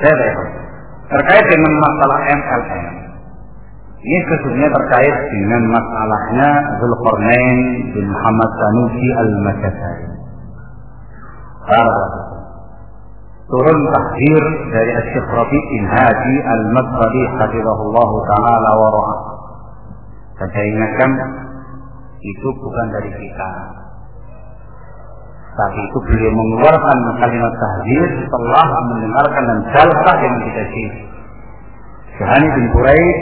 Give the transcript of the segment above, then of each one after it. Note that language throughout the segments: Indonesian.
Saya terkait dengan masalah MLM. Ini sesungguhnya terkait dengan masalahnya Zulkarnain bin Muhammad Sanusi al-Makasari. Turun tahdir dari Syekh Rabi bin Hadi al-Madkhali hafizahullah taala wa ra'ah. Saya ingatkan itu bukan dari kita. Tapi itu beliau mengeluarkan kalimat tahdir setelah mendengarkan dan jalsah yang kita sih. Syahani bin Quraisy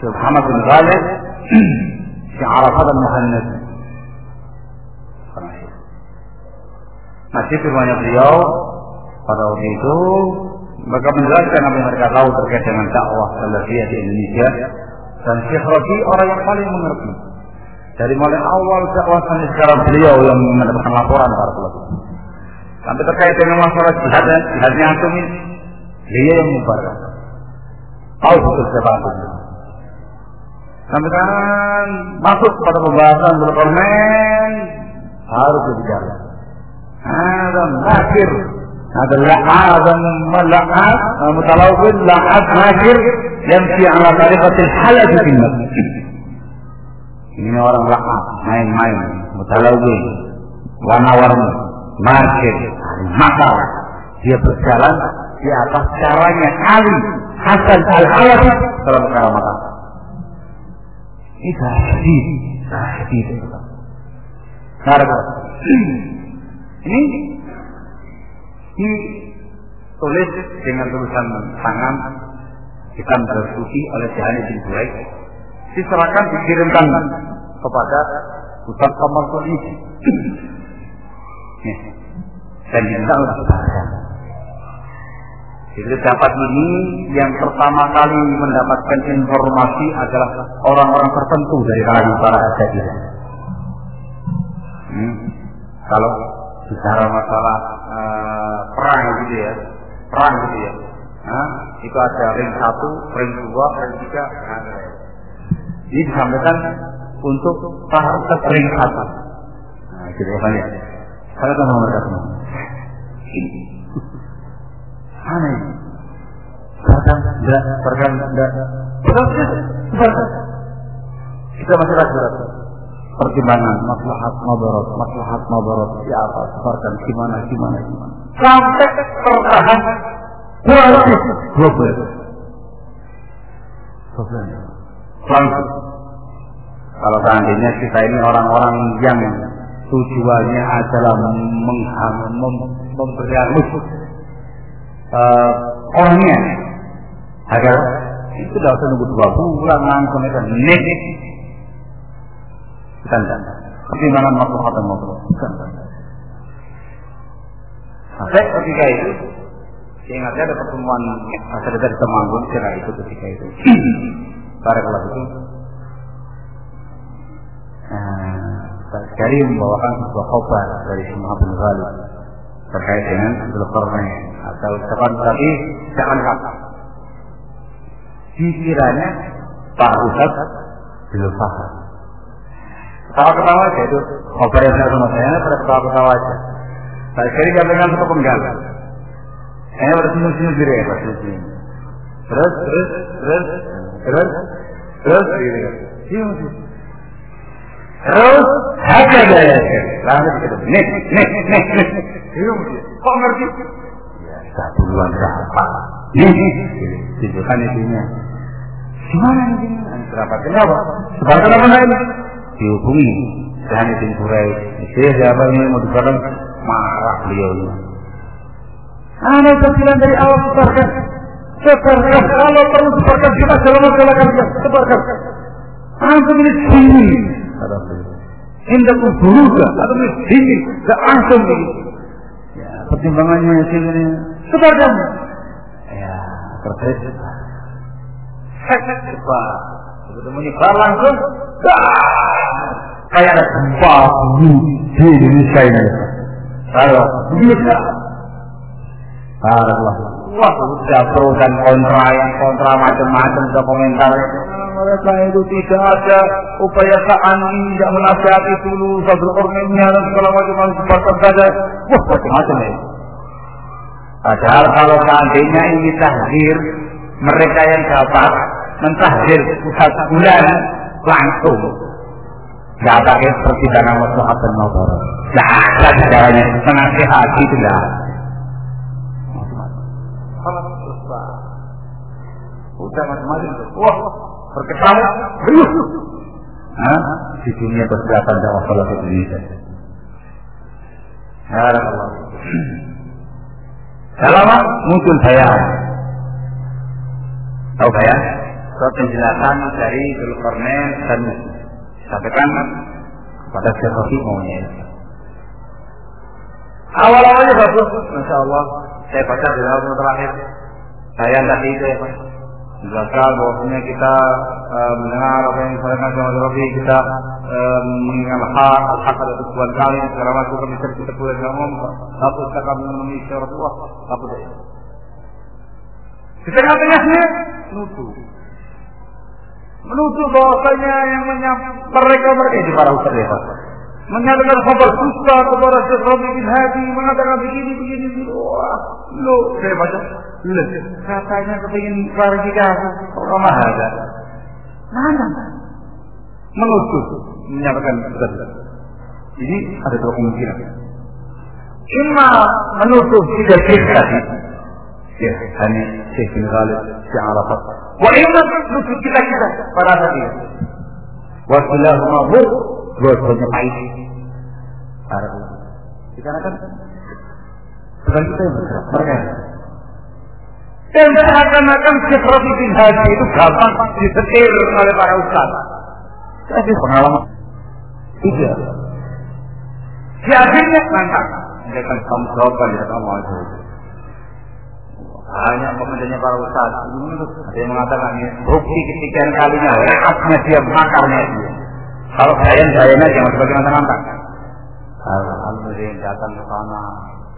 Syekh Muhammad bin Ghalib Syekh Arafat al-Muhannad Masih firmanya beliau pada waktu itu mereka menjelaskan apa yang mereka tahu terkait dengan dakwah salafiyah di Indonesia. Dan Syekh orang yang paling mengerti dari mulai awal dakwah sampai sekarang beliau yang mendapatkan laporan para pelaku. Sampai terkait dengan masalah jihad dan jihadnya antum ini beliau yang membarkan tahu betul siapa antum. Sampai kan masuk pada pembahasan berkomen harus berbicara. Ada nakir, ada la'ad dan mala'ad, mutalawin la'ad nakir yang si ala tariqatil halal di Ini orang la'ad, main-main, mutalawin, warna-warni, nakir, maka dia berjalan di atas caranya. Ali Hasan al-Halafi dalam perkara mata. Ini tahdid. Karena ini ditulis dengan tulisan tangan hitam bersuci oleh Jahani bin Buraik diserahkan dikirimkan kepada Ustaz Kamal ini dan diminta untuk jadi dapat ini yang pertama kali mendapatkan informasi adalah orang-orang tertentu dari kalangan para asatidz. Hmm. Kalau bicara masalah uh, perang gitu ya, perang gitu ya, nah, itu ada ring satu, ring dua, ring tiga, nah, ini disampaikan untuk tahap ring satu. Nah, gitu ya, Saya tahu mereka semua. Ini? Bahkan tidak, bahkan tidak. Betul Kita masih ragu-ragu. Pertimbangan maslahat mabarat, maslahat mabarat siapa? Sebarkan gimana, gimana, gimana. Sampai tertahan kurang lebih dua bulan. Dua bulan. Langsung. Kalau seandainya kita ini orang-orang yang tujuannya adalah memberi musuh uh, orangnya. Agar itu tidak usah nunggu dua bulan langsung itu nih. Bukan kan pertimbangan maslahat dan maslahat bukan kan sampai ketika itu ingat ada pertemuan ada dari Temanggung kira itu ketika itu. Kelas itu sekali membawakan sebuah khobar dari semua bin Ghalib terkait dengan Zulkarnain atau ucapan tadi jangan kata. Pikirannya Pak Ustaz belum paham. Ketawa-ketawa aja itu Ngobrol yang saya sama saya pada ketawa-ketawa aja. Saya kira pegang satu penggal. Saya bersenyum-senyum diri ya, bersenyum. Terus, terus, terus, terus, terus, gitu. Terus, ada gaya. Langsung kita, nih, nih, nih, nih. Senyum, kok ngerti? bisa duluan berapa? Tunjukkan isinya. Gimana ini berapa kenapa? Sebab kenapa ini dihubungi. Sani bin siapa ini mau dibarang? Marah beliau ini. Bilang dari awal sebarkan. Sebarkan. Kalau perlu sebarkan kita dalam masalah kalian sebarkan Anda ini sini kata beliau Indakum buruka atau ini gak langsung ini ya pertimbangannya sini Sebarkan. Ya, terkait. Coba. Begitu menyebar langsung. Kayak ada gempa bumi di Indonesia ini. Kalau bisa. Allah. Wah, udah pro dan kontra yang kontra macam-macam ke komentar. Mereka itu tidak ada upaya ta'ani, tidak menasihati dulu, satu orangnya dan segala macam-macam. Wah, macam-macam ya. Padahal kalau seandainya ini tahdir, mereka yang dapat mentahdir pusat bulan langsung. Gak pakai seperti karena maslahat dan mabarak. Gak ada caranya. Menasihati itu gak Udah macam-macam. Wah, berketawa. Hah? Di dunia persiapan dakwah salat Indonesia. Harakallah. Selama muncul bayan. Tahu bayan? Surat penjelasan dari Zulkarnain dan sampaikan pada siapa maunya. Awal-awalnya bagus, Masya Allah. Saya baca di dalam terakhir. Bayan tadi itu ya Pak menjelaskan bahwasanya kita e, mendengar apa yang disampaikan oleh Rabbi kita e, mengingat hak hak ada tujuan kali segala macam kami kita boleh ngomong apa kita memenuhi syarat Allah apa itu di tengah-tengahnya menuduh. Menuduh bahwasanya yang mereka mereka itu para ustaz ya Mengatakan kabar dusta kepada Rabi bin Hadi mengatakan begini begini begini wah lo saya baca lo katanya kepingin klarifikasi kok ada mana menutup menyatakan betul ini ada dua kemungkinan Ima menutup tidak tadi ya hanya Syekh bin Khalid Syekh Arafat wa ima menutup kita kita para tadi wa kilahuma dua-duanya pahit. Arab. Dikarenakan bukan kita yang bergerak, mereka. Dan seakan-akan seperti bin Haji itu gampang disetir oleh para ustaz. Tapi pengalaman tidak. Di akhirnya mantap. Dia kan kamu jawaban ya kamu aja. Hanya komentarnya para ustaz. Ada yang mengatakan ini bukti ketiga kalinya, rekatnya dia, makarnya dia. Kalau kalian sayangnya jangan sebagai mantan-mantan. Alhamdulillah datang ke sana,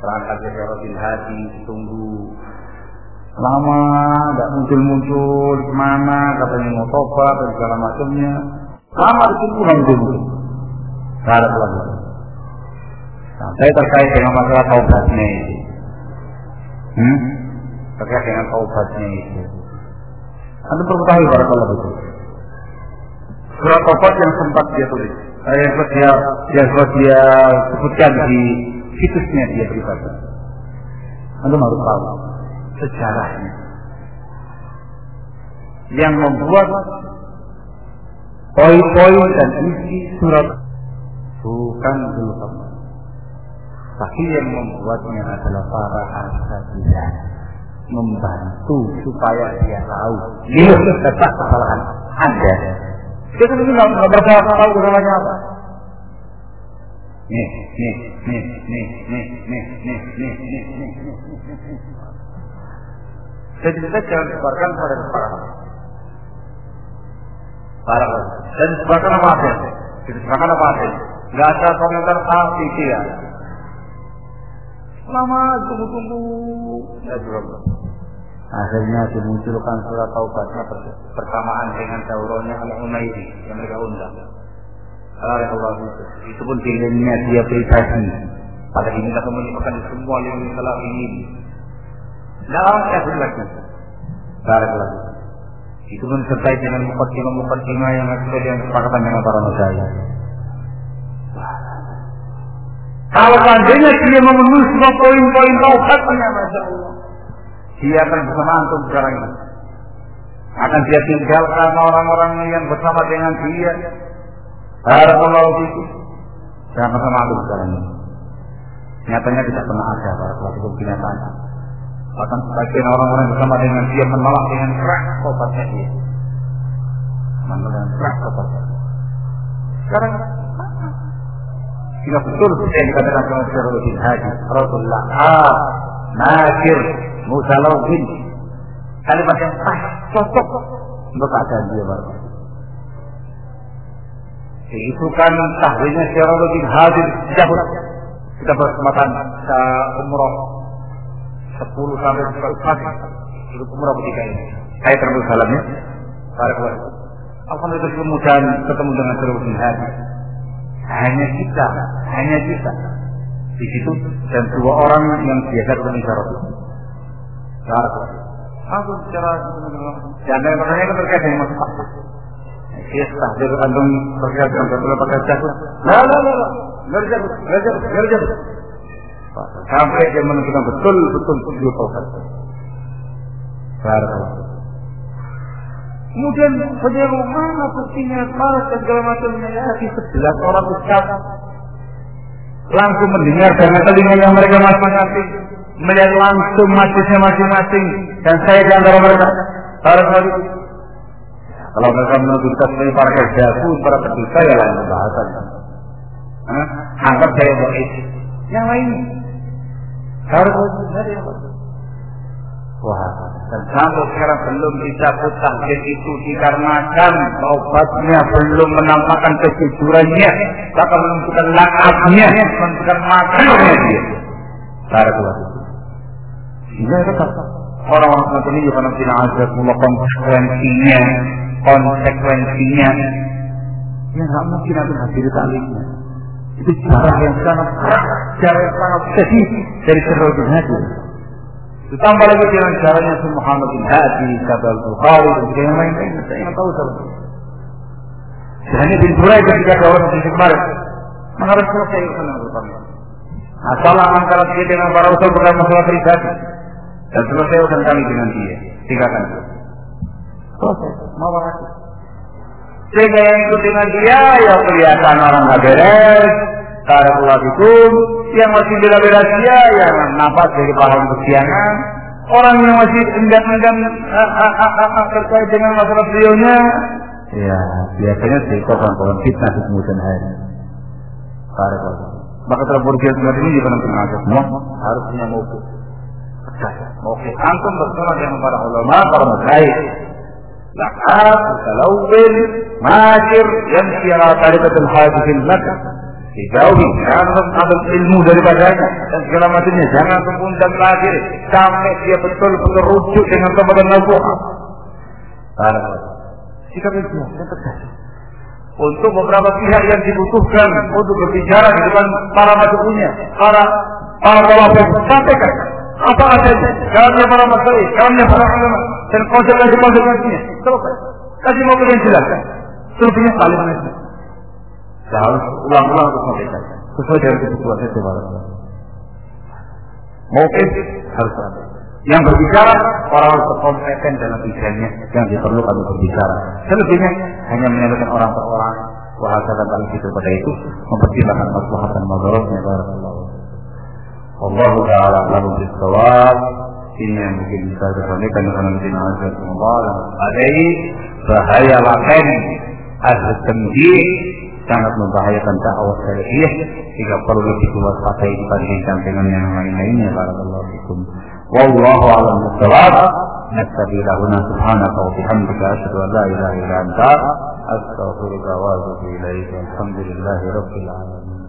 berangkat ke Robin Hadi, tunggu lama, nggak muncul-muncul ke mana, katanya mau tobat dan segala macamnya. Lama ditunggu nggak muncul-muncul. Ada lagi. Nah, saya terkait dengan masalah taubatnya itu. Hmm? Terkait dengan taubatnya itu. Anda perlu tahu kalau begitu Taubat yang sempat dia tulis, eh, yang sempat dia, yang sempat dia sebutkan di situsnya dia pribadi. Anda harus tahu sejarahnya. Yang membuat poin-poin dan isi surat bukan belum tapi yang membuatnya adalah para asatidah membantu supaya dia tahu dia tetap kesalahan Anda dia kan ini nggak berasa tahu kesalahannya apa. Nih, nih, nih, nih, nih, nih, nih, nih, nih, nih. Jadi kita jangan sebarkan pada para para dan sebarkan apa aja. Sebarkan apa aja. Gak ada komentar tapi dia. Lama tunggu-tunggu. Ya, Akhirnya dimunculkan surat taubatnya bersamaan dengan daurahnya Al-Umairi yang mereka undang. Allah itu pun pilihannya dia pribadi. Pada ini kita menyebabkan semua yang salah ini. Dalam kafir lagi. Barakallahu. Itu pun terkait dengan mukaddimah-mukaddimah yang ada yang kesepakatan dengan para masyayikh. Kalau seandainya dia memenuhi semua poin-poin taubatnya, masya Allah dia akan bersama antum sekarang ini. Akan dia tinggalkan orang-orang yang bersama dengan dia. Barakallahu fikum. Jangan bersama antum sekarang ini. Nyatanya tidak pernah ada para pelaku kenyataan. Bahkan sebagian orang-orang bersama dengan dia menolak dengan keras obatnya dia. Menolak dengan keras obatnya. Sekarang jika betul yang dikatakan oleh Syarul Haji Rasulullah ah nakir musalawin kalimat yang pas cocok untuk keadaan dia baru itu kan tahwilnya Syaruluddin hadir jauh kita berkesempatan ke umroh 10 sampai 11 kali itu umroh ketiga ini. Saya terus salamnya para keluarga Alhamdulillah kemudian ketemu dengan Syaruluddin hadir. Hanya kita hanya kita. Di situ dan dua orang yang biasa ketemu Syaruluddin Yang. Sampai dia betul, betul. Barakallahu. Kemudian penyeru mana segala macamnya ya di sebelah orang ustaz langsung mendengar dengan telinganya mereka masing-masing melihat langsung majlisnya masing-masing. Dan saya di antara mereka para kalau mereka menuntut sebagai para kerjaku para pendusta ya lain pembahasan. Anggap saya baik. Yang lain. Harus ada Wah, dan sampai sekarang belum dicabut takdir itu dikarenakan obatnya belum menampakkan kejujurannya, bahkan menunjukkan lakabnya, menunjukkan makannya dia. Barakallahu. Sehingga tetap orang-orang semacam ini juga nanti mulai konsekuensinya, konsekuensinya. Ya nggak mungkin ada hadir taliknya. Itu cara yang sangat cara yang sangat sedih dari terlalu hadir. Ditambah lagi dengan caranya si Muhammad bin Hadi, kata Al-Bukhari, dan yang lain-lain. Saya ingin tahu sama Hanya bin Burai ketika kawan di kemarin. Mengharap selesai urusan yang pertama. Masalah antara dia dengan para usul bukan masalah pribadi. Dan selesai urusan kami dengan dia. Tiga kali. Selesai. Mau lagi. Sehingga yang ikut dengan dia, ya kelihatan orang gak beres, Barakallahu yang masih bela-bela dia yang nafas dari pahlawan kesiangan orang yang masih enggan-enggan ah, ah, ah, terkait dengan masalah beliaunya ya biasanya sih korban-korban fitnah di kemudian hari Barakallahu maka terburuk seperti ini juga nanti mengajak semua harus punya mobil Oke, antum bersama dengan para ulama, para masyayikh Lakab, Salawin, Makir, yang siara tariqatul hadisin lakab dijauhi jangan ambil ilmu daripadanya dan segala macamnya. Jangan kemudian lagi sampai dia betul-betul rujuk dengan kepada Nabuah sikap itu yang tegas. Untuk beberapa pihak yang dibutuhkan untuk berbicara di depan para masuknya para para pelaku sampaikan apa adanya kalamnya para masyarakat kalamnya para ulama dan konsekuensi-konsekuensinya selesai kasih mau yang jelaskan selebihnya saling mengerti harus ulang-ulang untuk sampaikan sesuai dengan kebutuhan itu Mungkin harus ada. Yang berbicara orang harus berkompeten dalam bidangnya yang diperlukan untuk berbicara. Selebihnya hanya menyampaikan orang per orang. Wahasa dan paling itu pada itu mempertimbangkan masalah dan madaratnya barakallahu. Allah taala lalu bisawab ini yang mungkin bisa disampaikan dengan Nabi Azza wa Ada bahaya laten ahli sendiri sangat membahayakan dakwah salafiyah jika perlu lebih diwaspadai dibandingkan dengan yang lain-lainnya barakallahu fikum wallahu a'lam bissawab نستغفر لهنا سبحانك وبحمدك أشهد أن لا إله إلا أنت أستغفرك وأتوب إليك والحمد لله رب العالمين